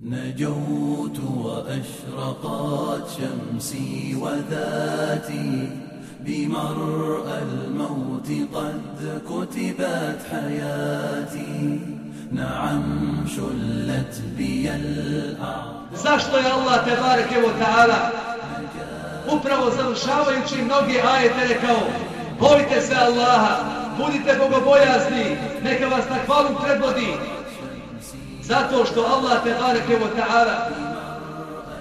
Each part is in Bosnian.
نجوت وأشرقت شمسي وذاتي بمرأى الموت قد كتبت حياتي نعم شلت بي الأعضاء Zašto je Allah te bareke o ta'ala upravo završavajući mnogi ajete rekao bojte se Allaha, budite bogobojazni, neka vas na hvalu predvodi. Zato što Allah te bareke o ta'ala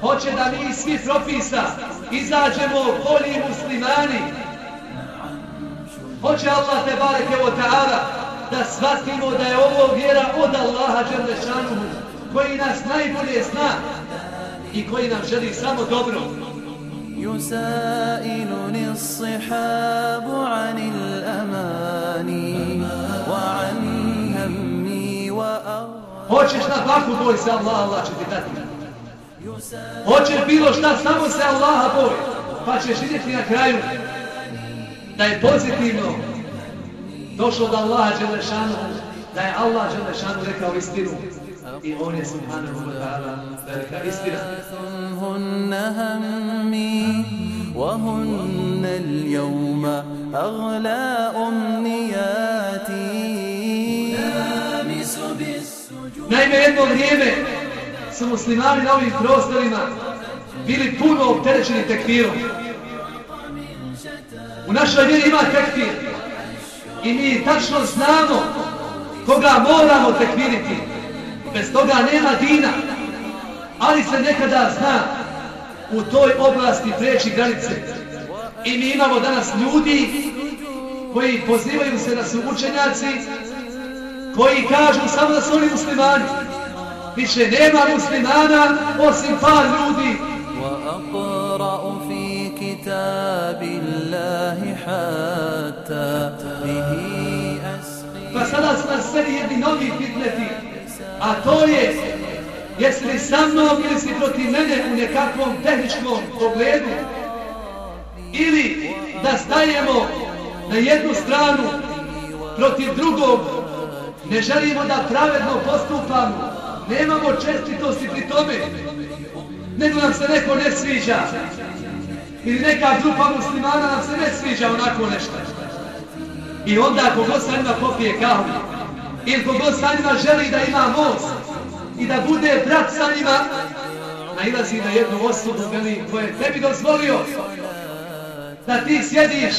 hoće da mi svi propisa izađemo bolji muslimani. Hoće Allah te bareke o ta'ala da shvatimo da je ovo vjera od Allaha Đerlešanuhu koji nas najbolje zna i koji nam želi samo dobro. يسائلني الصحاب عن الأماني وعن همي وأرضي Hoćeš na faku boj se Allah, Allah će ti dati. Hoćeš bilo šta, samo se Allaha boj. Pa ćeš vidjeti na kraju da je pozitivno došlo do Allaha Đelešanu, da je Allah Đelešanu rekao istinu. I on je subhanahu wa ta'ala velika istina. هن همي وهن اليوم أغلى Jedno vrijeme su muslimani na ovim prostorima bili puno opterećeni tekfirom. U našoj vjeri ima tekfir. I mi tačno znamo koga moramo tekviriti. Bez toga nema dina. Ali se nekada zna u toj oblasti preći granice. I mi imamo danas ljudi koji pozivaju se da su učenjaci, koji kažu samo da su oni muslimani. Više nema muslimana osim par ljudi. وأقرأ في كتاب الله حتى به أسقي Pa sada su nas sve jedni novi fitneti. A to je, jesi li sa mnom ili si protiv mene u nekakvom tehničkom pogledu? Ili da stajemo na jednu stranu protiv drugog, ne želimo da pravedno postupamo, nemamo čestitosti pri tome, nego nam se neko ne sviđa. Ili neka grupa muslimana nam se ne sviđa onako nešto. I onda kogod sa njima popije kahu, ili kogod sa njima želi da ima most i da bude brat sa njima, nailazi na jednu osobu veli koje je tebi dozvolio da ti sjediš,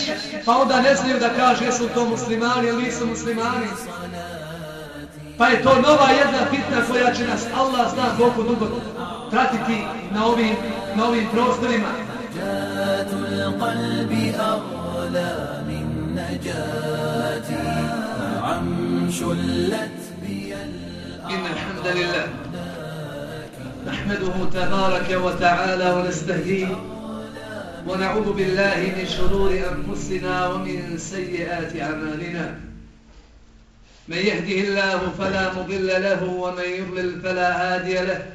pa onda ne znaju da kaže jesu to muslimani ili nisu muslimani. Pa je to nova jedna fitna koja će nas Allah zna koliko dugo pratiti na ovim, na ovim prostorima. إن الحمد لله نحمده تبارك وتعالى ونستهديه ونعوذ بالله من شرور أنفسنا ومن سيئات أعمالنا من يهده الله فلا مضل له ومن يضلل فلا هادي له.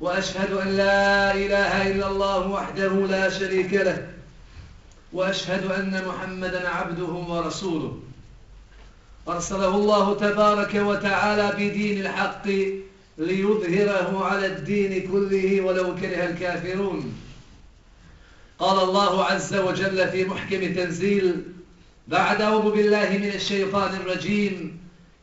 وأشهد أن لا إله إلا الله وحده لا شريك له. وأشهد أن محمدا عبده ورسوله. أرسله الله تبارك وتعالى بدين الحق ليظهره على الدين كله ولو كره الكافرون. قال الله عز وجل في محكم تنزيل بعد أعوذ بالله من الشيطان الرجيم.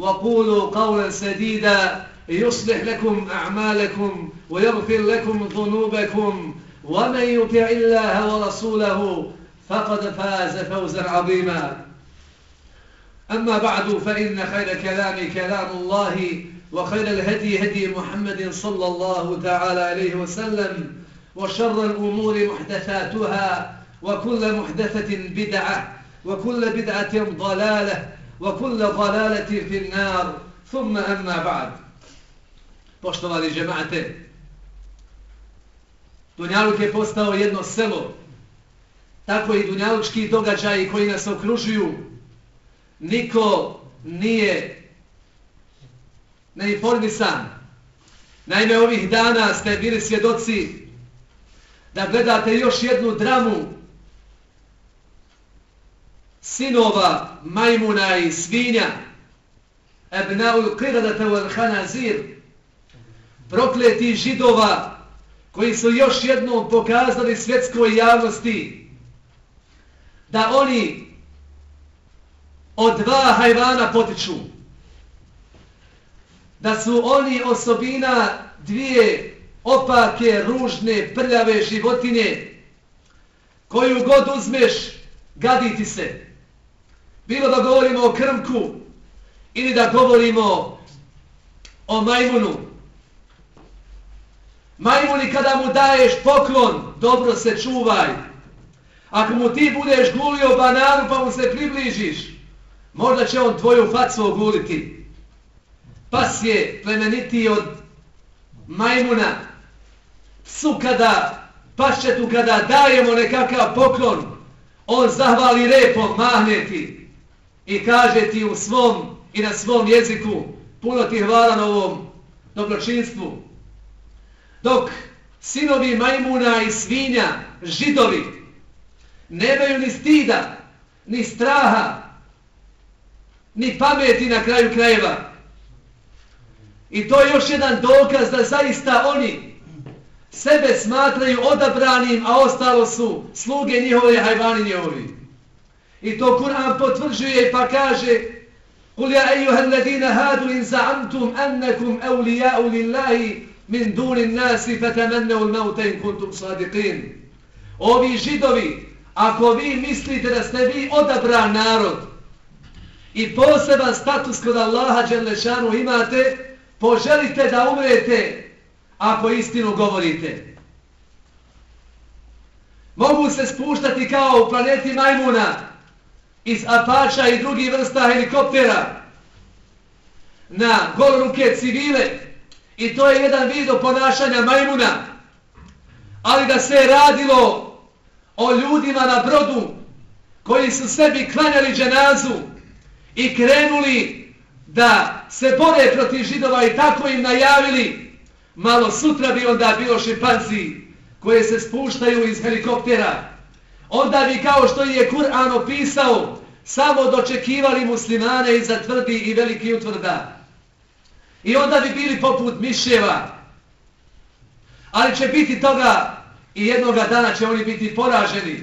وقولوا قولا سديدا يصلح لكم أعمالكم ويغفر لكم ذنوبكم. ومن يطع الله ورسوله فقد فاز فوزا عظيما. أما بعد فإن خير كلام كلام الله وخير الهدي هدي محمد صلى الله تعالى عليه وسلم وشر الأمور محدثاتها وكل محدثة بدعة وكل بدعة ضلالة وكل ضلالة في النار ثم أما بعد Poštovani džemate, Dunjaluk je postao jedno selo. Tako i dunjalučki događaji koji nas okružuju. Niko nije neinformisan. Naime, ovih dana ste bili svjedoci da gledate još jednu dramu sinova majmuna i svinja ebnaul qiradata wal hanazir, prokleti židova koji su još jednom pokazali svjetskoj javnosti da oni od dva hajvana potiču. Da su oni osobina dvije opake, ružne, prljave životinje koju god uzmeš, gaditi se. Bilo da govorimo o krmku ili da govorimo o majmunu. Majmuni kada mu daješ poklon, dobro se čuvaj. Ako mu ti budeš gulio bananu pa mu se približiš, možda će on tvoju facu oguliti. Pas je plemenitiji od majmuna. Psu kada, pašćetu kada dajemo nekakav poklon, on zahvali repom, mahne ti i kaže ti u svom i na svom jeziku puno ti hvala na ovom dobročinstvu. Dok sinovi majmuna i svinja, židovi, nemaju ni stida, ni straha, ni pameti na kraju krajeva. I to je još jedan dokaz da zaista oni sebe smatraju odabranim, a ostalo su sluge njihove, hajvani njihovi. I to Kur'an potvrđuje pa kaže قل يا أيها الذين هادوا إن زعمتم أنكم أولياء لله من دون الناس فتمنوا الموت إن كنتم صادقين Ovi židovi, ako vi mislite da ste vi odabran narod i poseban status kod Allaha Đelešanu imate, poželite da umrete ako istinu govorite. Mogu se spuštati kao u planeti Majmuna, iz Apača i drugih vrsta helikoptera na goloruke civile. I to je jedan vid ponašanja majmuna. Ali da se radilo o ljudima na brodu koji su sebi klanjali dženazu i krenuli da se bore protiv židova i tako im najavili malo sutra bi onda bilo šimpanzi koje se spuštaju iz helikoptera onda bi kao što je Kur'an opisao samo dočekivali muslimane iza tvrdi i veliki utvrda. I onda bi bili poput miševa. Ali će biti toga i jednoga dana će oni biti poraženi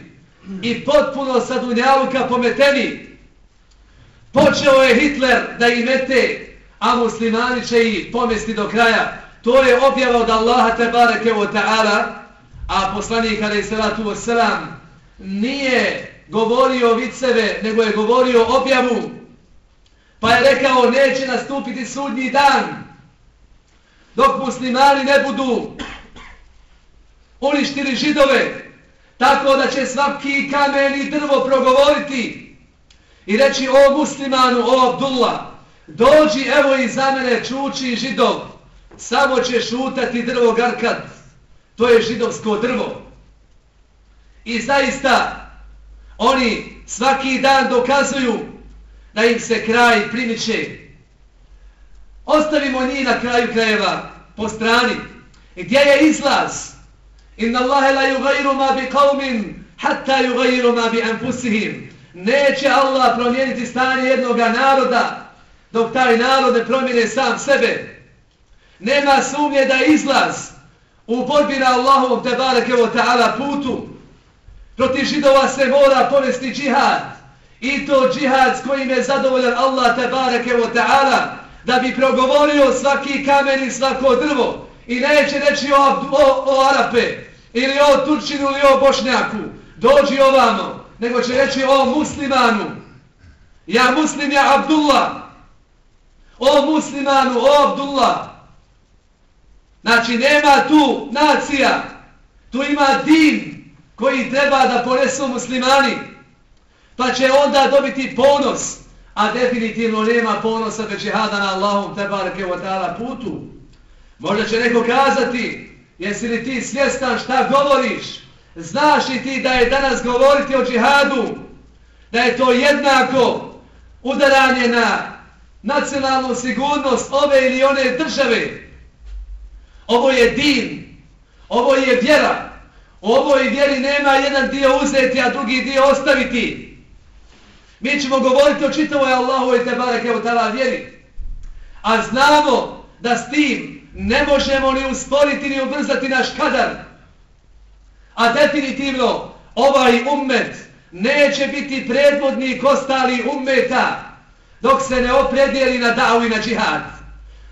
i potpuno sa dunjaluka pometeni. Počeo je Hitler da ih mete, a muslimani će ih pomesti do kraja. To je objava od Allaha tebareke wa ta'ala, a poslanik alaih salatu wasalam nije govorio viceve, nego je govorio objavu. Pa je rekao, neće nastupiti sudnji dan, dok muslimani ne budu uništili židove, tako da će svaki kamen i drvo progovoriti i reći, o muslimanu, o Abdullah, dođi, evo i za mene, čuči židov, samo će šutati drvo garkad, to je židovsko drvo. I zaista, oni svaki dan dokazuju da im se kraj primiče. Ostavimo njih na kraju krajeva po strani. Gdje je izlaz? Inna Allahe la yugayru ma bi qavmin hatta yugayru ma bi anfusihim. Neće Allah promijeniti stanje jednog naroda dok taj narod ne promijene sam sebe. Nema sumnje da izlaz u borbi na Allahovom tebareke o ta'ala putu Protiv židova se mora povesti džihad. I to džihad s kojim je zadovoljan Allah tabareke wa ta'ala da bi progovorio svaki kamen i svako drvo. I neće reći o, o, o Arape ili o Turčinu ili o Bošnjaku. Dođi ovamo. Nego će reći o muslimanu. Ja muslim ja Abdullah. O muslimanu, o Abdullah. Znači nema tu nacija. Tu ima din koji treba da ponesu muslimani, pa će onda dobiti ponos, a definitivno nema ponosa bez džihada na Allahom tebareke wa ta'ala putu. Možda će neko kazati, Jesi li ti svjestan šta govoriš? Znaš li ti da je danas govoriti o džihadu? Da je to jednako udaranje na nacionalnu sigurnost ove ili one države? Ovo je din. Ovo je vjera. Ovoj vjeri nema jedan dio uzeti, a drugi dio ostaviti. Mi ćemo govoriti o čitavoj Allahu i Tebarek evo tala vjeri. A znamo da s tim ne možemo ni usporiti ni ubrzati naš kadar. A definitivno ovaj ummet neće biti predvodnik ostali ummeta dok se ne opredijeli na davu i na džihad.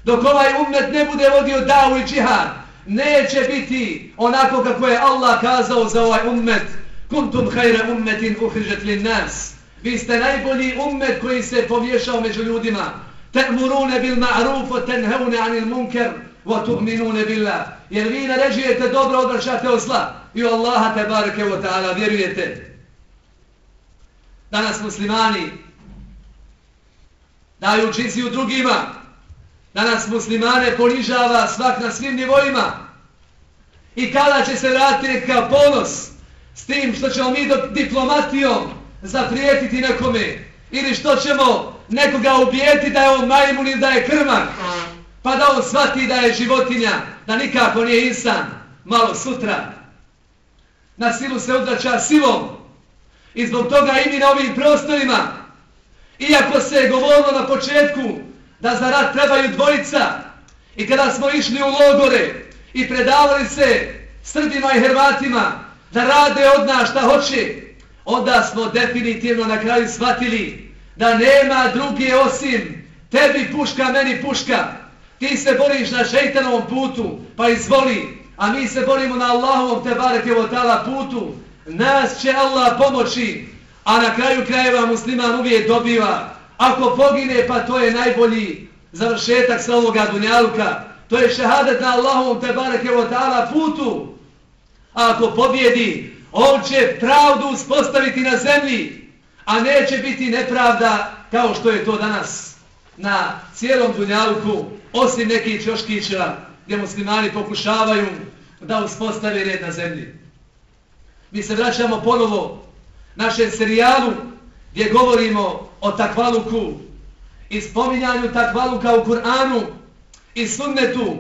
Dok ovaj ummet ne bude vodio davu i džihad, neće biti onako kako je Allah kazao za ovaj ummet. Kuntum hajre ummetin uhrižet li nas. Vi ste najbolji ummet koji se povješao među ljudima. Te'murune bil ma'ruf, tenheune anil munker, wa tu'minune billah. Jer vi naređujete dobro, odvršate od zla. I u Allaha te barake o ta'ala vjerujete. Danas muslimani daju u drugima. Danas muslimane ponižava svak na svim nivoima. I kada će se vratiti kao ponos s tim što ćemo mi diplomatijom zaprijetiti nekome? Ili što ćemo nekoga ubijeti da je on majmun ili da je krmak? Pa da on shvati da je životinja da nikako nije insan. Malo sutra. Na silu se odrača silom i zbog toga i mi na ovim prostorima iako se je govorilo na početku da za rat trebaju dvojica i kada smo išli u logore i predavali se Srbima i Hrvatima da rade od nas šta hoće onda smo definitivno na kraju shvatili da nema druge osim tebi puška, meni puška. Ti se boriš na šeitanovom putu, pa izvoli, a mi se borimo na Allahovom te barekevo tala putu. Nas će Allah pomoći, a na kraju krajeva musliman uvijek dobiva. Ako pogine, pa to je najbolji završetak sa ovoga dunjaluka. To je šehadet na Allahovom te barekevo tala putu. A ako pobjedi, On će pravdu uspostaviti na zemlji, a neće biti nepravda kao što je to danas na cijelom dunjaluku, osim nekih čoškića gdje muslimani pokušavaju da uspostave red na zemlji. Mi se vraćamo ponovo našem serijalu gdje govorimo o takvaluku i spominjanju takvaluka u Kur'anu i sunnetu,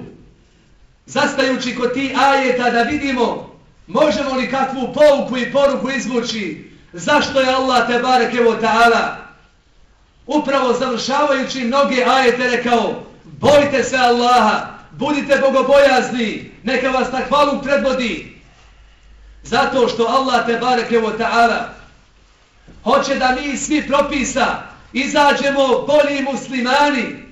zastajući kod ti ajeta da vidimo Možemo li kakvu pouku i poruku izvući? Zašto je Allah te barekevo ta'ala upravo završavajući mnoge ajete rekao bojte se Allaha, budite bogobojazni, neka vas takvaluk predvodi. Zato što Allah te barekevo ta'ala hoće da mi svi propisa izađemo bolji muslimani.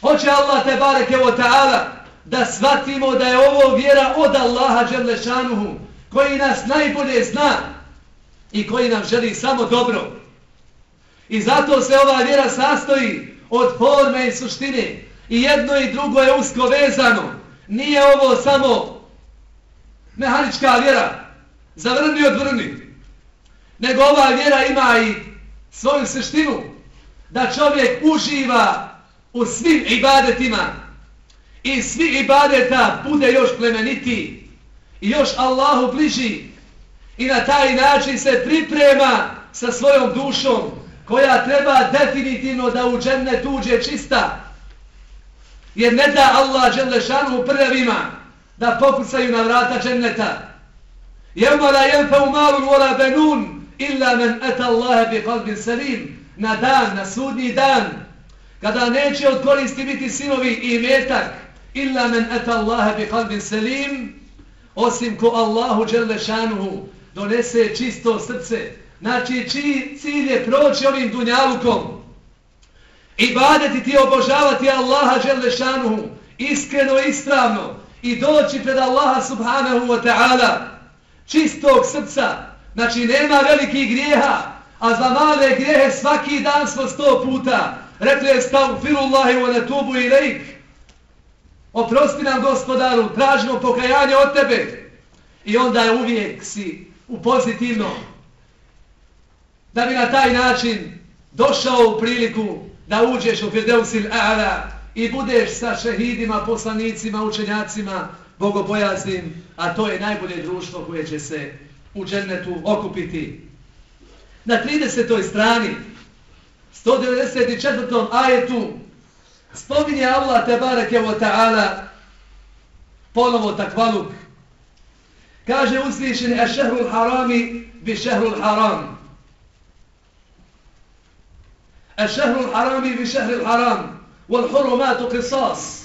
Hoće Allah te bareke o ta'ala da shvatimo da je ovo vjera od Allaha Đerlešanuhu, koji nas najbolje zna i koji nam želi samo dobro. I zato se ova vjera sastoji od forme i suštine. I jedno i drugo je usko vezano. Nije ovo samo mehanička vjera, zavrni odvrni. Nego ova vjera ima i svoju suštinu, da čovjek uživa u svim ibadetima, i svi ibadeta bude još plemeniti i još Allahu bliži. I na taj način se priprema sa svojom dušom koja treba definitivno da u dženne tuđe čista. Jer ne da Allah dželešanu prvima da pokucaju na vrata dženneta. Jevma la jelfa u malu vola benun illa men eta Allahe bi kalbin salim na dan, na sudnji dan kada neće od koristi biti sinovi i metak illa men eta Allahe bi kalbin selim, osim ko Allahu dželle šanuhu donese čisto srce. Znači, čiji cilj je proći ovim dunjalukom Ibadeti ti obožavati Allaha dželle šanuhu iskreno i ispravno i doći pred Allaha subhanahu wa ta'ala čistog srca. Znači, nema velikih grijeha, a za male grijehe svaki dan smo sto puta. Rekli je stavfirullahi wa netubu i lejk. Oprosti nam gospodaru, tražimo pokajanje od tebe. I onda je uvijek si u pozitivno. Da bi na taj način došao u priliku da uđeš u Firdeusil A'la i budeš sa šehidima, poslanicima, učenjacima, bogobojaznim, a to je najbolje društvo koje će se u džennetu okupiti. Na 30. strani, 194. ajetu, spominje Allah tebareke wa ta'ala, ponovo takvaluk. Kaže uslišeni, a šehrul harami bi šehrul haram. A šehrul harami bi šehrul haram. Wal hurumatu qisas.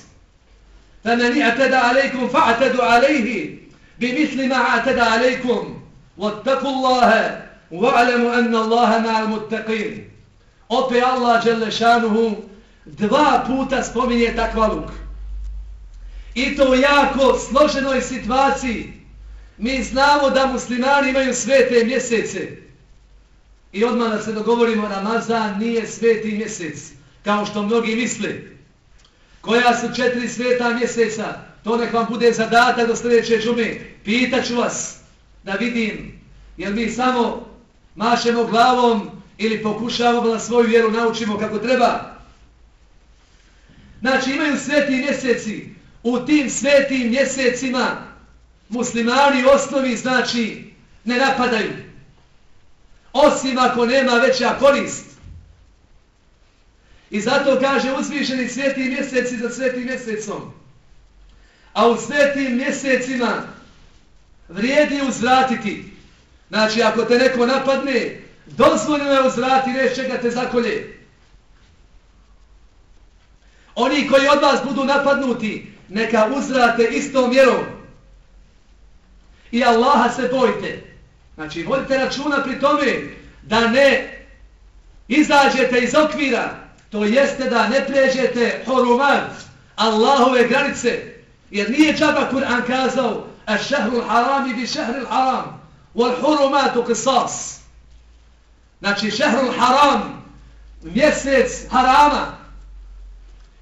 Faman i'tada atada alaikum, fa alaihi. Bi misli ma atada alaikum. واتقوا الله واعلموا أن الله مع المتقين opet Allah Đelešanuhu dva puta spominje takvaluk. I to u jako složenoj situaciji. Mi znamo da muslimani imaju svete mjesece. I odmah da se dogovorimo, Ramazan nije sveti mjesec, kao što mnogi misle. Koja su četiri sveta mjeseca, to nek vam bude zadatak do sljedeće džume. Pitaću vas da vidim, jer mi samo mašemo glavom ili pokušavamo da svoju vjeru naučimo kako treba. Znači imaju sveti mjeseci, u tim svetim mjesecima muslimani osnovi znači ne napadaju. Osim ako nema veća korist. I zato kaže uzvišeni sveti mjeseci za svetim mjesecom. A u svetim mjesecima vrijedi uzvratiti. Znači ako te neko napadne, dozvoljeno je uzvrati reći čega te zakolje. Oni koji od vas budu napadnuti, neka uzvrate istom mjerom. I Allaha se bojte. Znači, vodite računa pri tome da ne izađete iz okvira, to jeste da ne pređete horumat Allahove granice, jer nije džaba Kur'an kazao الشهر الحرام haram الحرام والحرمات قصاص haram wal qisas. Znači, شهر haram, mjesec harama,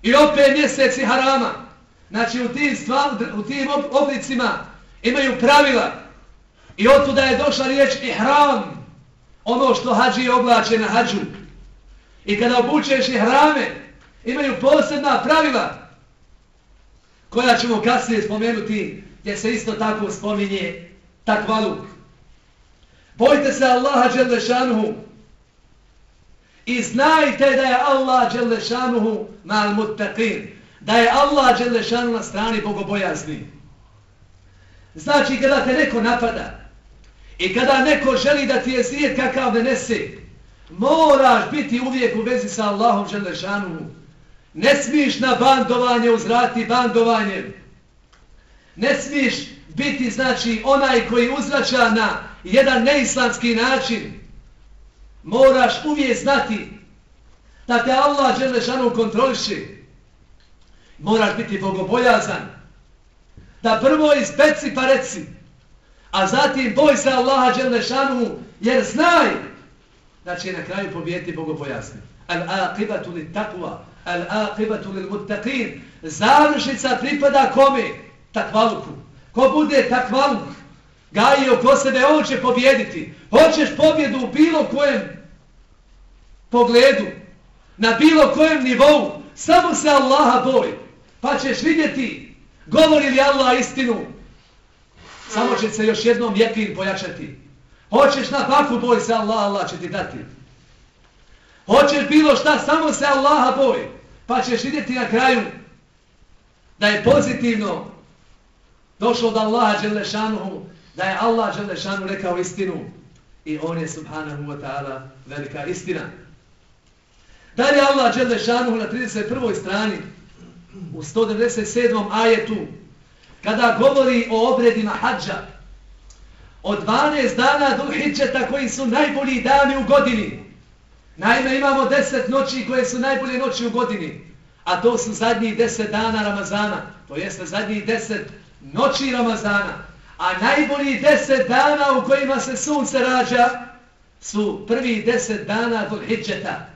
i opet mjeseci harama. Znači, u tim, stvar, u tim oblicima imaju pravila. I od je došla riječ ihram, ono što hađi oblače na hađu. I kada obučeš ihrame, imaju posebna pravila, koja ćemo kasnije spomenuti, gdje se isto tako spominje takvaluk. Bojte se Allaha Đelešanuhu, I znajte da je Allah Đelešanuhu mal muttaqin. Da je Allah Đelešanu na strani bogobojazni. Znači kada te neko napada i kada neko želi da ti je svijet kakav ne nese, moraš biti uvijek u vezi sa Allahom Đelešanuhu. Ne smiješ na bandovanje uzrati bandovanjem Ne smiješ biti znači onaj koji uzrača na jedan neislamski način moraš uvijek znati da te Allah Đelešanu kontroliši. Moraš biti bogobojazan. Da prvo izbeci pa reci, a zatim boj se Allaha Đelešanu, jer znaj da će na kraju pobijeti bogobojazni. Al-aqibatu li takva, al-aqibatu li muttaqin. Završica pripada kome? Takvaluku. Ko bude takvaluk, gajio ko sebe, on će pobjediti. Hoćeš pobjedu u bilo kojem pogledu, na bilo kojem nivou, samo se Allaha boj, pa ćeš vidjeti, govori li Allah istinu, samo će se još jednom jepin pojačati. Hoćeš na takvu boj se Allah, Allah će ti dati. Hoćeš bilo šta, samo se Allaha boj, pa ćeš vidjeti na kraju da je pozitivno došlo od Allaha Đelešanuhu, da je Allah Đelešanu rekao istinu i on je subhanahu wa ta'ala velika istina. Dalje Allah Đelešanuhu na 31. strani u 197. ajetu kada govori o obredima hađa od 12 dana do hiđeta koji su najbolji dani u godini. Naime imamo 10 noći koje su najbolje noći u godini. A to su zadnjih 10 dana Ramazana. To jeste zadnjih 10 noći Ramazana. A najbolji 10 dana u kojima se sunce rađa su prvi 10 dana do hijđeta.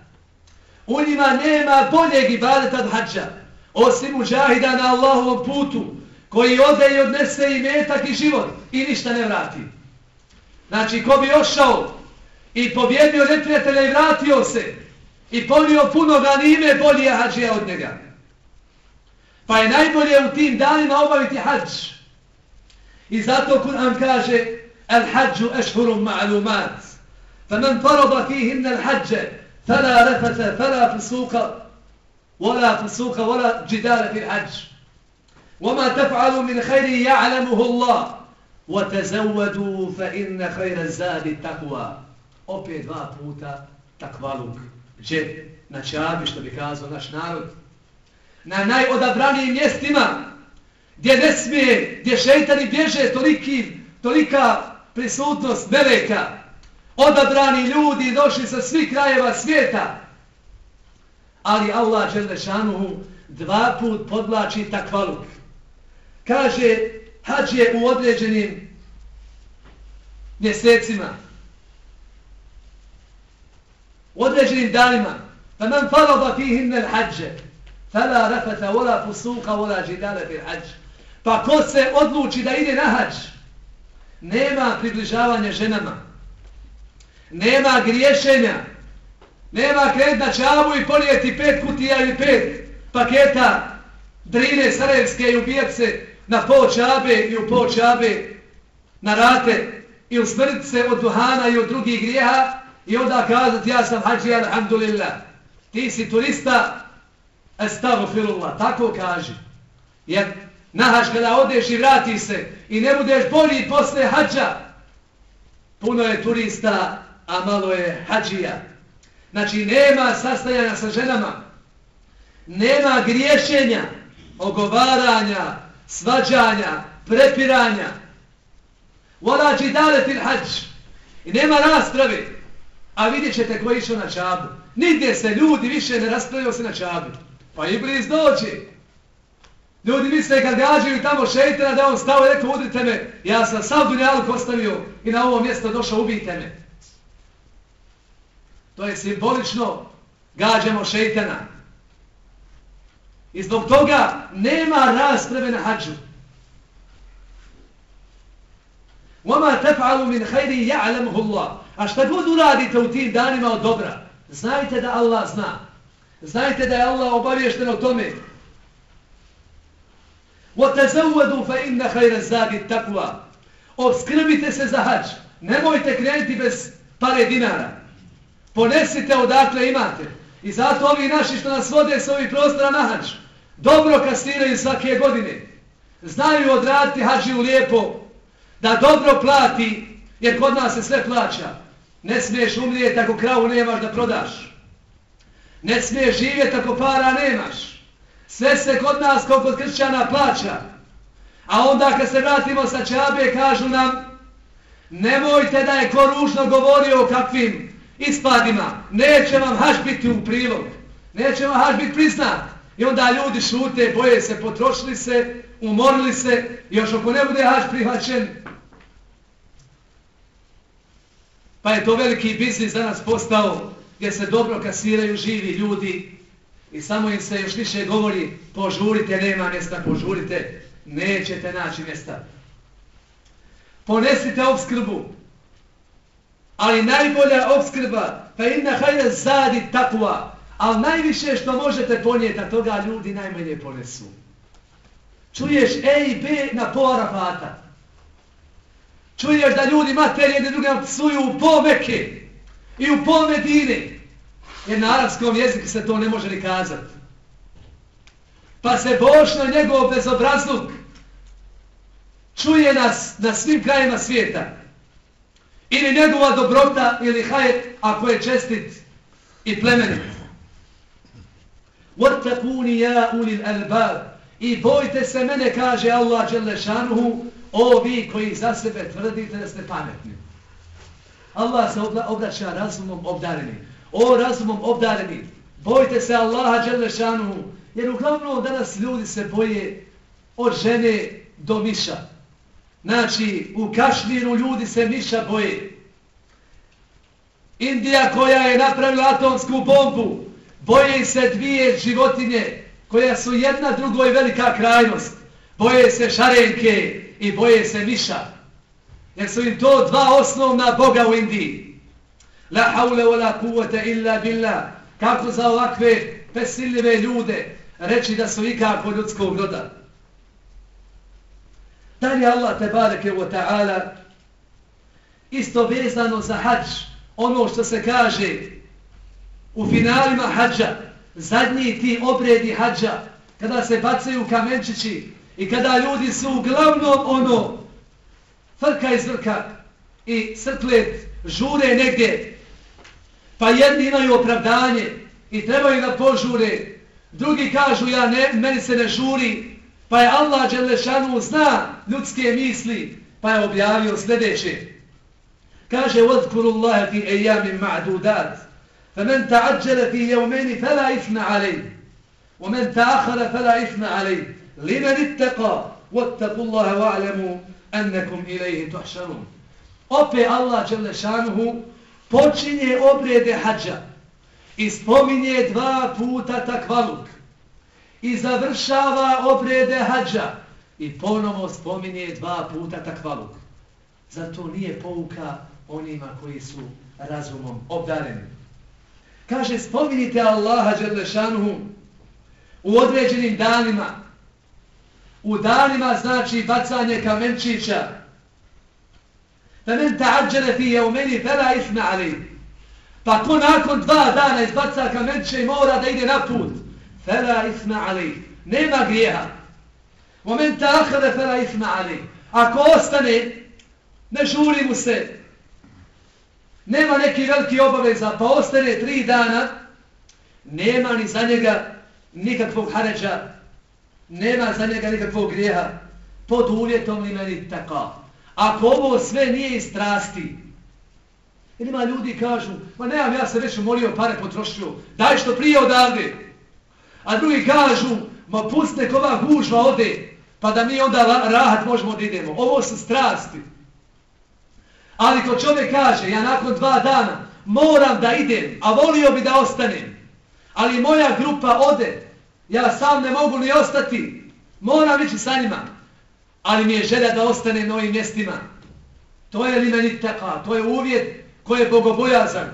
U njima nema boljeg ibadeta od hađa, osim muđahida na Allahovom putu, koji ode i odnese i metak i život i ništa ne vrati. Znači, ko bi ošao i pobjedio neprijatelja i vratio se i ponio puno ganime, bolje je hađija od njega. Pa je najbolje u tim danima obaviti hađ. I zato Kur'an kaže ma'lumat. Fa man farada fihin al hađe fala refata, fala fusuka, wala fusuka, wala džidala fil hađ. وما تفعلوا من خير يعلمه الله وتزودوا فإن خير الزاد التقوى opet dva puta takvaluk. Gdje? Na čabi, što bi kazao naš narod. Na najodabranijim mjestima, gdje ne smije, gdje šeitani bježe toliki, tolika prisutnost meleka. Odabrani ljudi došli sa svih krajeva svijeta. Ali Allah Đelešanuhu dva put podlači takvaluk. Kaže, hađ je u određenim mjesecima u određenim danima. Fa nam faloba fihinne hađe, fala rafata, vola fusuka, vola džidale fil hađ. Pa ko se odluči da ide na hađ, nema približavanja ženama, nema griješenja, nema kred na čavu i ponijeti pet kutija ili pet paketa drine sarajevske i ubijat se na pol čabe i u pol čabe na rate i usmrti se od duhana i od drugih grijeha, I onda kazati ja sam hađi, alhamdulillah. Ti si turista, estagfirullah. Tako kaži. Jer nahaš kada odeš i vrati se i ne budeš bolji posle hađa, puno je turista, a malo je hađija. Znači nema sastajanja sa ženama, nema griješenja, ogovaranja, svađanja, prepiranja. Vodači dale fil hađ. I nema rasprave. A vidjet ćete koji je išao na čabu. Nigdje se ljudi više ne raspravio se na čabu. Pa i bliz doći. Ljudi misle kad gađaju tamo šeitena da on stao i rekao udrite me. Ja sam sav dunjaluk ostavio i na ovo mjesto došao ubijte me. To je simbolično. Gađamo šeitena. I zbog toga nema rasprave na hađu. وَمَا تَفْعَلُوا مِنْ خَيْرِ يَعْلَمُهُ اللَّهُ A šta god uradite u tim danima od dobra, znajte da Allah zna. Znajte da je Allah obavješten o tome. وَتَزَوَّدُوا فَإِنَّ خَيْرَ الزَّادِ تَقْوَا Obskrbite se za hađ. Nemojte krenuti bez pare dinara. Ponesite odakle imate. I zato ovi naši što nas vode s ovih prostora na hađ, dobro kastiraju svake godine. Znaju odraditi hađiju lijepo, da dobro plati, jer kod nas se sve plaća. Ne smiješ umrijeti ako kravu nemaš da prodaš. Ne smiješ živjeti ako para nemaš. Sve se kod nas kao kod kršćana plaća. A onda kad se vratimo sa čabe kažu nam nemojte da je ko ružno govorio o kakvim ispadima. Neće vam haš biti u prilog. Neće vam haš biti priznat. I onda ljudi šute, boje se, potrošili se, umorili se. Još ako ne bude haš prihvaćen, Pa je to veliki biznis za nas postao gdje se dobro kasiraju živi ljudi i samo im se još više govori požurite, nema mjesta, požurite, nećete naći mjesta. Ponesite obskrbu, ali najbolja obskrba, pa inna hajde zadi takva, ali najviše što možete ponijeti, a toga ljudi najmanje ponesu. Čuješ E i B na pola rafata. Čuješ da ljudi materije jedne druge psuju u pol Mekke i u pol Medine. Jer na arabskom jeziku se to ne može ni kazati. Pa se bošno njegov bezobrazluk čuje nas na svim krajima svijeta. Ili njegova dobrota ili hajet ako je čestit i plemenit. وَتَّقُونِ يَا أُولِ الْأَلْبَابِ I bojte se mene, kaže Allah Đelešanuhu, O vi koji za sebe tvrdite da ste pametni. Allah se obraća razumom obdareni. O razumom obdareni. Bojte se Allaha Đelešanu. Jer uglavnom danas ljudi se boje od žene do miša. Znači, u Kašmiru ljudi se miša boje. Indija koja je napravila atomsku bombu, boje se dvije životinje koja su jedna drugoj velika krajnost. Boje se šarenke, i boje se miša. Jer su im to dva osnovna boga u Indiji. La haule wa la kuvvete illa billah. Kako za ovakve pesiljive ljude, reći da su ikako ljudskog roda. Dalje Allah te bareke wa ta'ala isto vezano za hađ, ono što se kaže u finalima hađa, zadnji ti obredi hađa, kada se bacaju kamenčići i kada ljudi su uglavnom ono frka iz vrka i srklet žure negdje, pa jedni imaju opravdanje i trebaju da požure, drugi kažu ja ne, meni se ne žuri, Pa je Allah Đelešanu zna ljudske misli, pa je objavio sljedeće. Kaže, وَذْكُرُ اللَّهَ فِي اَيَّامٍ مَعْدُودَاتٍ فَمَنْ تَعَجَّلَ فِي يَوْمَيْنِ فَلَا إِثْمَ عَلَيْهِ وَمَنْ تَأَخَرَ فَلَا إِثْمَ عَلَيْهِ لِمَنِ اتَّقَى وَاتَّقُوا اللَّهَ وَعْلَمُوا ennekum ilaihi tuhšarun. Opet Allah Đelešanuhu počinje obrede hađa i spominje dva puta takvaluk i završava obrede hađa i ponovo spominje dva puta takvaluk. Zato nije pouka onima koji su razumom obdareni. Kaže, spominjite Allaha Đerlešanuhu u određenim danima U danima znači bacanje kamenčića. Femen men fi je u meni fela isme ali. Pa ko nakon dva dana izbaca kamenče i mora da ide na put. Fela isma ali. Nema grijeha. Moment ahade fela isma ali. Ako ostane, ne žuri mu se. Nema neki veliki obaveza, pa ostane tri dana, nema ni za njega nikakvog haređa, nema za njega nikakvog grijeha, pod uvjetom li meni tako. Ako ovo sve nije iz strasti, jer ima ljudi kažu, ma nemam, ja se već umolio, pare potrošio, daj što prije odavde, A drugi kažu, ma pust nek ova gužva ode, pa da mi onda rahat možemo da idemo. Ovo su strasti. Ali ko čovjek kaže, ja nakon dva dana moram da idem, a volio bi da ostanem, ali moja grupa ode, ja sam ne mogu ni ostati, moram ići sa njima, ali mi je želja da ostane na ovim mjestima. To je li meni taka, to je uvjet koji je bogobojazan.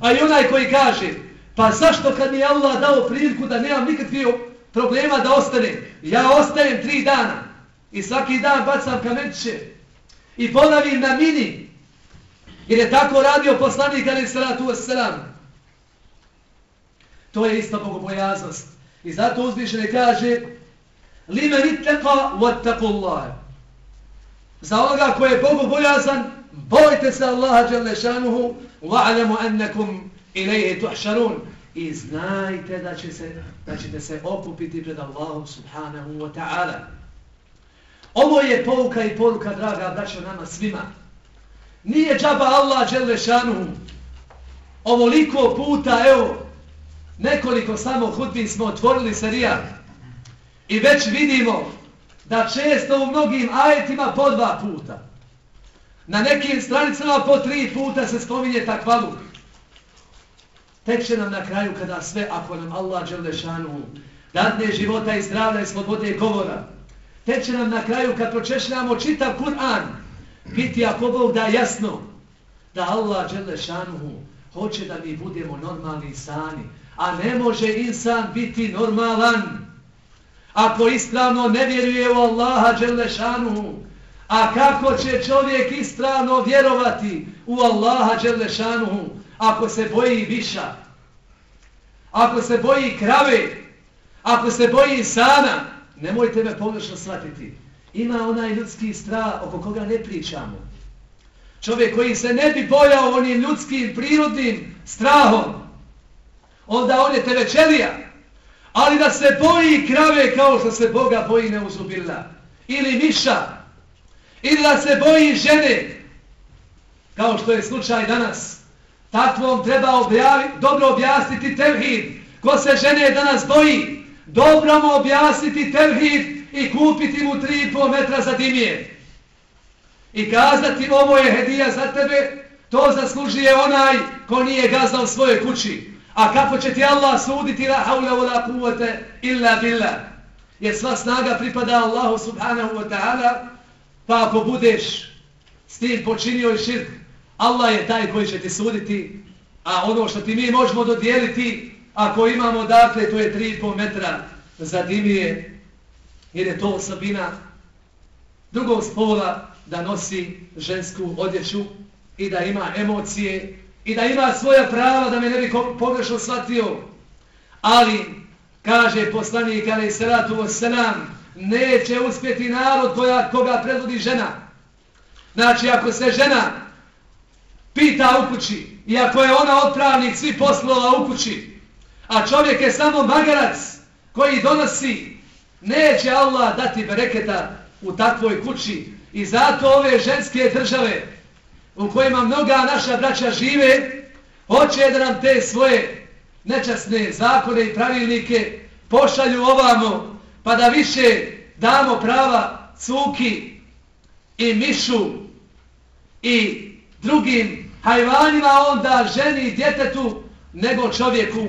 A i onaj koji kaže, Pa zašto kad mi je Allah dao priliku da nemam nikakvih problema da ostane? Ja ostajem tri dana i svaki dan bacam kamenče i ponavim na mini. Jer je tako radio poslanik ali salatu wasalam. To je isto bogobojaznost. I zato uzvišene kaže Lime nitleka wattakullah. Za onoga koje je bogobojazan, bojte se Allaha Đalešanuhu wa'alamu annakum ilaihi tuhšarun i znajte da, će se, da ćete se okupiti pred Allahom subhanahu wa ta'ala. Ovo je pouka i poruka, draga braćo, nama svima. Nije džaba Allah dželle. Ovoliko puta, evo, nekoliko samo hudbi smo otvorili serijal i već vidimo da često u mnogim ajetima po dva puta. Na nekim stranicama po tri puta se spominje takvaluk. Tek će nam na kraju kada sve, ako nam Allah Đelešanu dadne života i zdravlja i slobode govora, tek će nam na kraju kad pročešljamo čitav Kur'an, biti ako Bog da jasno da Allah Đelešanu hoće da mi budemo normalni sani, a ne može insan biti normalan ako ispravno ne vjeruje u Allaha Đelešanuhu. a kako će čovjek ispravno vjerovati u Allaha Đelešanuhu ako se boji viša, ako se boji krave, ako se boji sana, nemojte me pogrešno shvatiti. Ima onaj ljudski strah oko koga ne pričamo. Čovjek koji se ne bi bojao onim ljudskim prirodnim strahom, onda on je tevečelija. Ali da se boji krave kao što se Boga boji neuzubila. Ili miša. Ili da se boji žene. Kao što je slučaj danas. Takvom treba objavi, dobro objasniti tevhid. Ko se žene danas boji, dobro mu objasniti tevhid i kupiti mu 3,5 metra za dimije. I kazati ovo je hedija za tebe, to zaslužuje onaj ko nije gazdao svoje kući. A kako će ti Allah suditi la haula wala kuvvete illa billah. Jer sva snaga pripada Allahu subhanahu wa ta'ala, pa ako budeš s tim počinio i širk, Allah je taj koji će ti suditi, a ono što ti mi možemo dodijeliti, Ako imamo dakle, to je 3,5 metra za dimije, jer je to osobina drugog spola da nosi žensku odjeću i da ima emocije i da ima svoja prava da me ne bi pogrešno shvatio. Ali, kaže poslanik alaih salatu wasalam, neće uspjeti narod koja, koga predvodi žena. Znači, ako se žena pita u kući i ako je ona odpravnik svi poslova u kući, a čovjek je samo magarac koji donosi, neće Allah dati bereketa u takvoj kući. I zato ove ženske države u kojima mnoga naša braća žive, hoće da nam te svoje nečasne zakone i pravilnike pošalju ovamo, pa da više damo prava cuki i mišu i drugim hajvanima onda ženi i djetetu nego čovjeku.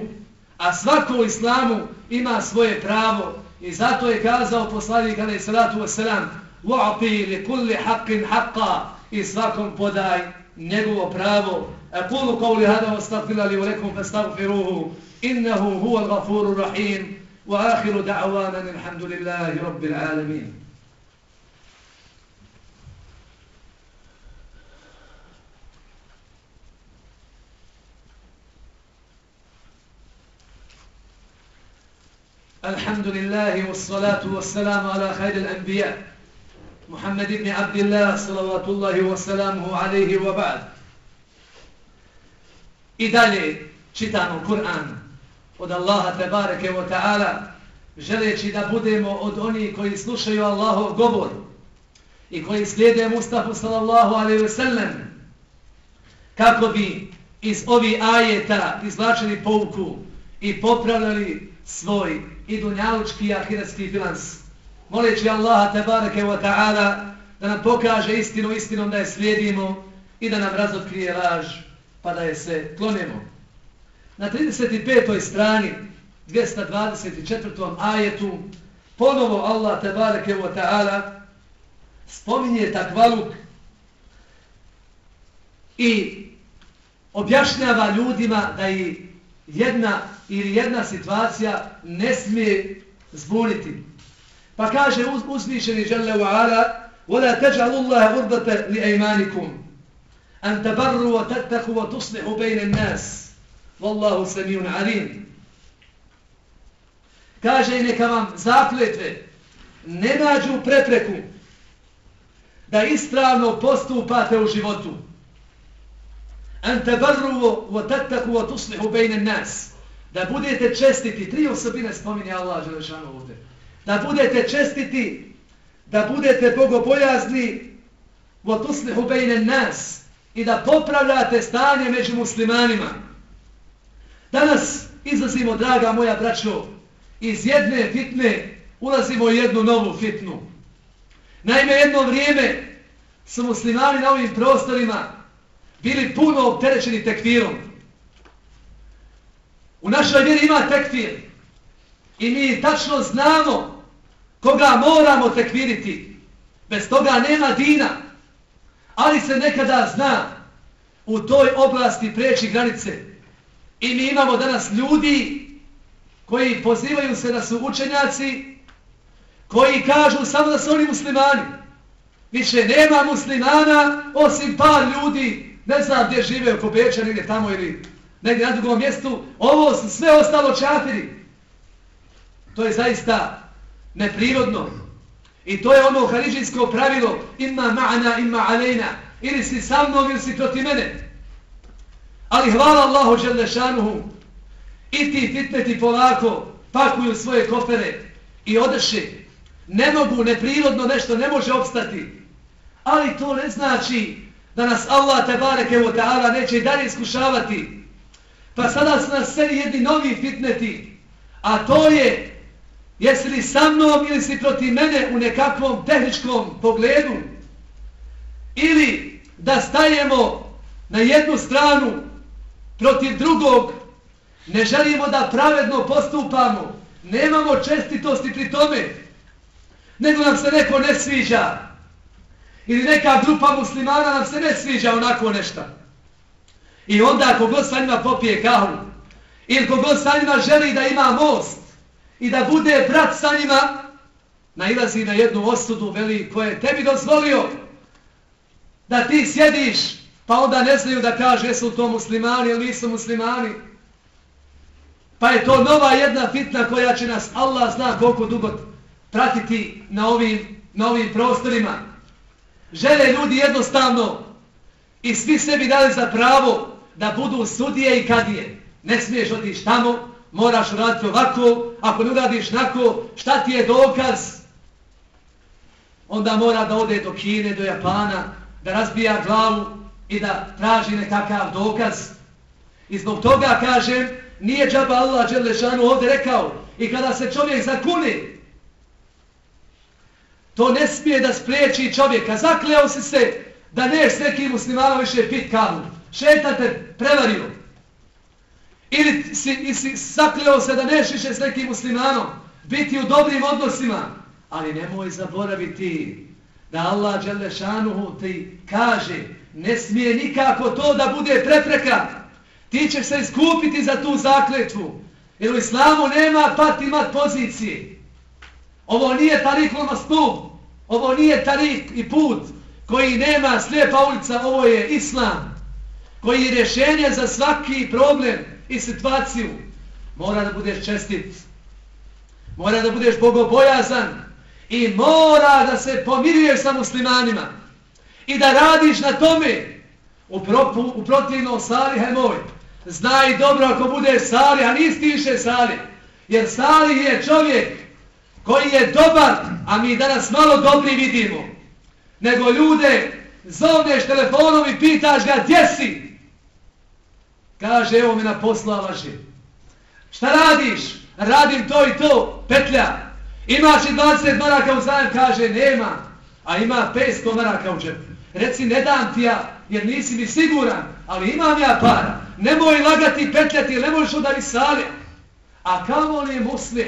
A svako u islamu ima svoje pravo i zato je kazao poslanik kada je salatu wasalam وَعْطِي لِكُلِّ حَقٍ حَقَّا i svakom podaj njegovo pravo. Kulu qawli hada wa wastaghfiru li ulekum fa fastaghfiruhu innahu huwal ghafurur rahim wa ahiru da'wanan ilhamdulillahi rabbil alamin. الحمد لله والصلاة والسلام على خير الأنبياء Muhammed ibn Abdillah sallallahu wa alaihi wa ba'd. I dalje čitamo Kur'an od Allaha tebareke wa ta'ala želeći da budemo od onih koji slušaju Allahov govor i koji slijede Mustafa sallallahu alaihi wa sallam kako bi iz ovi ajeta izvačili pouku i popravljali svoj i dunjalučki i ahiretski bilans. Moleći Allaha tebareke wa ta'ala da nam pokaže istinu istinom da je slijedimo i da nam razotkrije laž pa da je se klonemo. Na 35. strani 224. ajetu ponovo Allah tebareke wa ta'ala spominje takvaluk i objašnjava ljudima da i jedna ili jedna situacija ne smije zbuniti. Pa kaže uz, uzvišeni žele u ala وَلَا تَجْعَلُ اللَّهَ غُرْبَةَ لِأَيْمَانِكُمْ أَنْ تَبَرُّوا وَتَتَّقُوا وَتُصْلِحُوا بَيْنَ النَّاسِ وَاللَّهُ سَمِيٌ عَلِيمٌ Kaže i neka vam zakljetve ne nađu prepreku da ispravno postupate u životu. أَنْ تَبَرُّوا وَتَتَّقُوا وَتُصْلِحُوا بَيْنَ النَّاسِ Da budete čestiti, tri osobine spominje Allah Želešanu ovdje. da budete čestiti, da budete bogobojazni, vo tuslihu bejne nas i da popravljate stanje među muslimanima. Danas izlazimo, draga moja braćo, iz jedne fitne ulazimo u jednu novu fitnu. Naime, jedno vrijeme su muslimani na ovim prostorima bili puno opterećeni tekfirom. U našoj vjeri ima tekfir i mi tačno znamo koga moramo tekviriti. Bez toga nema dina ali se nekada zna u toj oblasti preći granice. I mi imamo danas ljudi koji pozivaju se da su učenjaci, koji kažu samo da su oni muslimani. Više nema muslimana osim par ljudi, ne znam gdje žive oko Beča, negdje tamo ili negdje na drugom mjestu. Ovo su sve ostalo čafiri. To je zaista neprirodno. I to je ono haridžinsko pravilo ima ma'ana, ima alejna. Ili si sa mnom ili si proti mene. Ali hvala Allahu Đelešanuhu. I ti fitneti polako pakuju svoje kofere i odeši. Ne mogu, neprirodno nešto ne može opstati. Ali to ne znači da nas Allah tebareke u ta'ala neće i dalje iskušavati. Pa sada su nas sve jedni novi fitneti. A to je Jesi li sa mnom ili si protiv mene u nekakvom tehničkom pogledu? Ili da stajemo na jednu stranu protiv drugog, ne želimo da pravedno postupamo, nemamo čestitosti pri tome, nego nam se neko ne sviđa. Ili neka grupa muslimana nam se ne sviđa onako nešto. I onda ako god sa njima popije kahu, ili kogod sa njima želi da ima most i da bude brat sa njima, nailazi na jednu osudu veli koje tebi dozvolio da ti sjediš, pa onda ne znaju da kaže jesu to muslimani ili nisu muslimani. Pa je to nova jedna fitna koja će nas, Allah zna koliko dugo pratiti na ovim, na ovim prostorima. Žele ljudi jednostavno i svi sebi dali za pravo da budu sudije i kadije. Ne smiješ otići tamo, moraš raditi ovako, ako ne uradiš nako, šta ti je dokaz? Onda mora da ode do Kine, do Japana, da razbija glavu i da traži nekakav dokaz. I zbog toga kažem, nije džaba Allah Đelešanu ovdje rekao, i kada se čovjek zakune, to ne smije da spriječi čovjeka. Zakleo si se da ne s nekim muslimanom više pit kavu. Šetan te prevario. Ili si, si sakleo se da neš više s nekim muslimanom. Biti u dobrim odnosima. Ali nemoj zaboraviti da Allah Đelešanuhu ti kaže ne smije nikako to da bude prepreka. Ti ćeš se iskupiti za tu zakletvu. Jer u islamu nema pat imat pozicije. Ovo nije tarik loma stup. Ovo nije tarik i put koji nema slijepa ulica. Ovo je islam. Koji je rješenje za svaki problem i situaciju. Mora da budeš čestit. Mora da budeš bogobojazan i mora da se pomiruješ sa muslimanima i da radiš na tome u, propu, u protivnom je moj znaj dobro ako bude Salih, a nisi tiše Salih. jer Salih je čovjek koji je dobar a mi danas malo dobri vidimo nego ljude zovneš telefonom i pitaš ga gdje si kaže evo me na posla laži šta radiš radim to i to petlja Imaš i 20 maraka u zajem? Kaže, nema. A ima 500 maraka u džepu. Reci, ne dam ti ja, jer nisi mi siguran, ali imam ja para. Nemoj lagati, petljati, ne možeš udari sali. A kamo li je muslih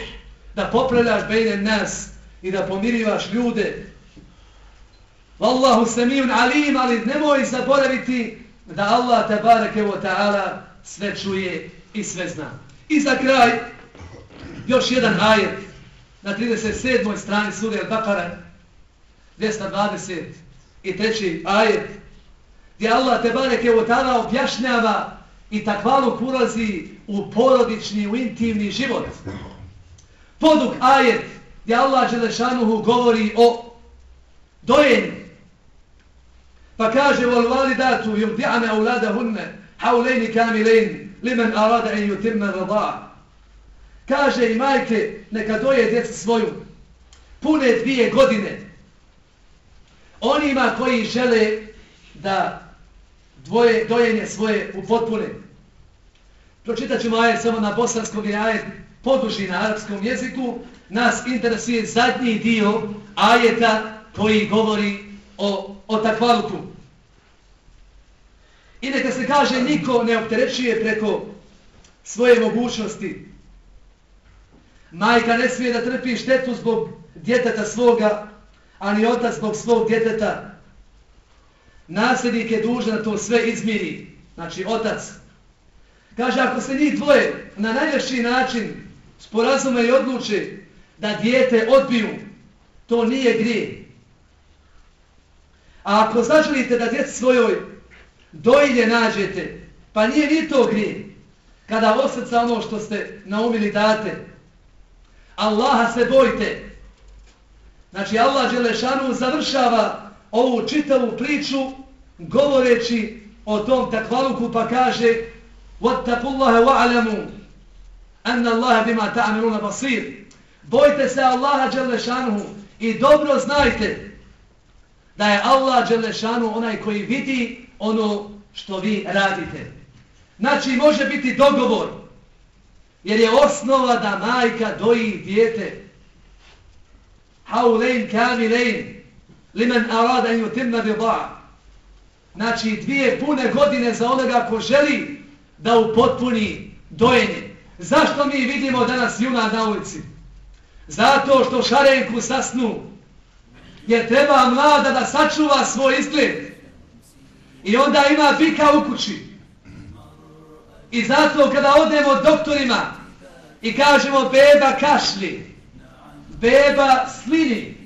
da popravljaš bejne nas i da pomirivaš ljude? Wallahu samijun alim, ali nemoj zaboraviti da Allah tabareke wa ta'ala sve čuje i sve zna. I za kraj, još jedan ajet na 37. strani sura Al-Bakara, 220 i treći ajet gdje Allah te bareke ta'ala objašnjava i takvalu kurazi u porodični, u intimni život. Poduk ajet gdje Allah Želešanuhu govori o dojenju. Pa kaže vol validatu yurdi'ana auladahunna hawlayn kamilayn liman arada an yutimma kaže i majke neka doje djecu svoju pune dvije godine onima koji žele da dvoje, dojenje svoje u. Pročitat ćemo ajet samo na bosanskom i ajet poduži na arapskom jeziku. Nas interesuje zadnji dio ajeta koji govori o, o takvaluku. I neka se kaže niko ne opterećuje preko svoje mogućnosti Majka ne smije da trpi štetu zbog djeteta svoga, ani otac zbog svog djeteta. Nasljednik je dužan da to sve izmiri. Znači, otac. Kaže, ako se njih dvoje na najveći način sporazume i odluče da dijete odbiju, to nije grije. A ako zaželite da djece svojoj dojlje nađete, pa nije ni to grije. Kada osrca ono što ste naumili date, Allaha se bojte. Znači Allah Đelešanu završava ovu čitavu priču govoreći o tom takvaluku pa kaže وَاتَّقُ اللَّهَ وَعْلَمُوا أَنَّ اللَّهَ بِمَا تَعْمِلُونَ بَصِيرٌ Bojte se Allaha Đelešanu i dobro znajte da je Allah Đelešanu onaj koji vidi ono što vi radite. Znači može biti dogovor Jer je osnova da majka doji djete. Haulein kamilein. Limen arada in yutimna bida'a. Znači dvije pune godine za onoga ko želi da upotpuni dojenje. Zašto mi vidimo danas juna na ulici? Zato što šarenku sasnu. Jer treba mlada da sačuva svoj izgled. I onda ima bika u kući. I zato kada odemo doktorima i kažemo beba kašli, beba slini,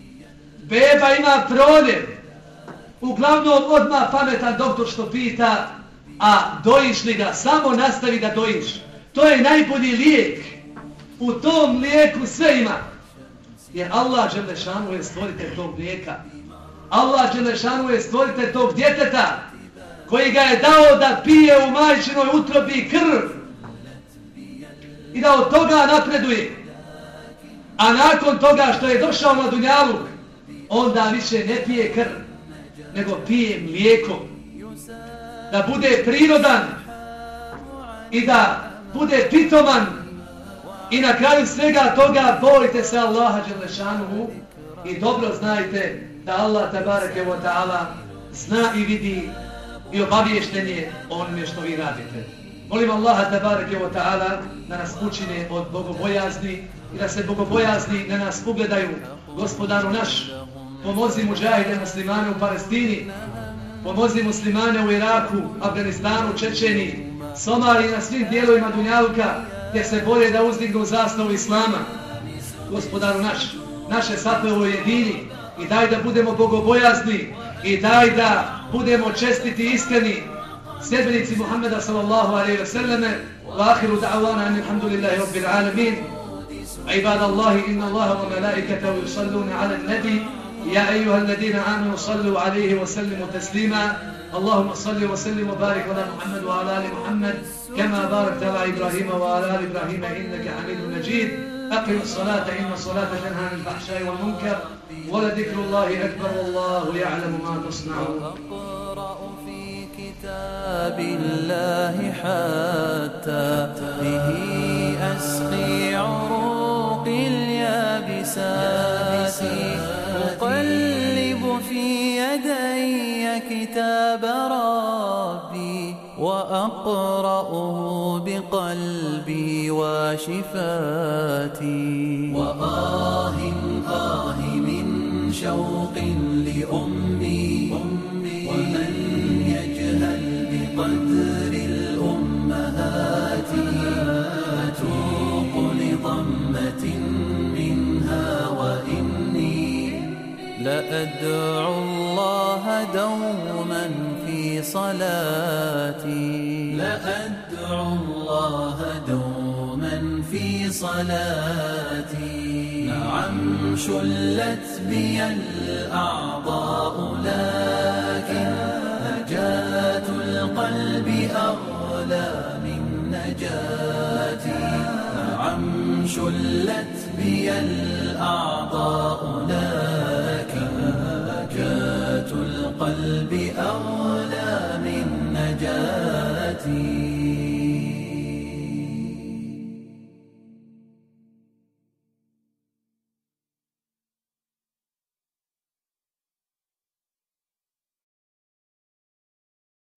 beba ima proljev, uglavnom odmah pametan doktor što pita, a dojiš li ga, samo nastavi da dojiš. To je najbolji lijek. U tom lijeku sve ima. Jer Allah Đelešanu je stvoritelj tog lijeka. Allah Đelešanu je stvoritelj tog djeteta koji ga je dao da pije u majčinoj utrobi krv i da od toga napreduje. A nakon toga što je došao na Dunjaluk, onda više ne pije krv, nego pije mlijeko. Da bude prirodan i da bude pitoman i na kraju svega toga bolite se Allaha Đelešanuhu i dobro znajte da Allah tabareke wa ta'ala zna i vidi i obaviješten je onome što vi radite. Molim Allaha tabareke wa ta'ala da nas učine od bogobojazni i da se bogobojazni na nas ugledaju. Gospodaru naš, pomozi muđahide muslimane u Palestini, pomozi muslimane u Iraku, Afganistanu, Čečeni, Somaliji na svim dijelovima Dunjaluka, gdje se bore da uzdignu zastavu Islama. Gospodaru naš, naše sape ovo jedini i daj da budemo bogobojazni i daj da budemo čestiti iskreni sljedbenici Muhammeda sallallahu alaihi wa sallame wa ahiru da'avana an ilhamdulillahi rabbil alamin عباد الله إن الله وملائكته يصلون على النبي يا أيها الذين آمنوا صلوا عليه وسلموا تسليما اللهم صل وسلم وبارك على محمد وعلى آل محمد كما باركت على إبراهيم وعلى آل إبراهيم إنك حميد مجيد. أقم الصلاة إن الصلاة تنهى عن الفحشاء والمنكر ولذكر الله أكبر والله يعلم ما تصنعون. كتاب الله حتى به أسقي عروق اليابسات. في يدي كتاب ربي وأقرأه بقلبي وشفاتي. وآه آه من شوق لأمي لأدعو الله دوما في صلاتي. لأدعو الله دوما في صلاتي. نعم شلت بي الأعضاء لكن نجاة القلب أغلى من نجاتي. نعم شلت بي الأعضاء لكن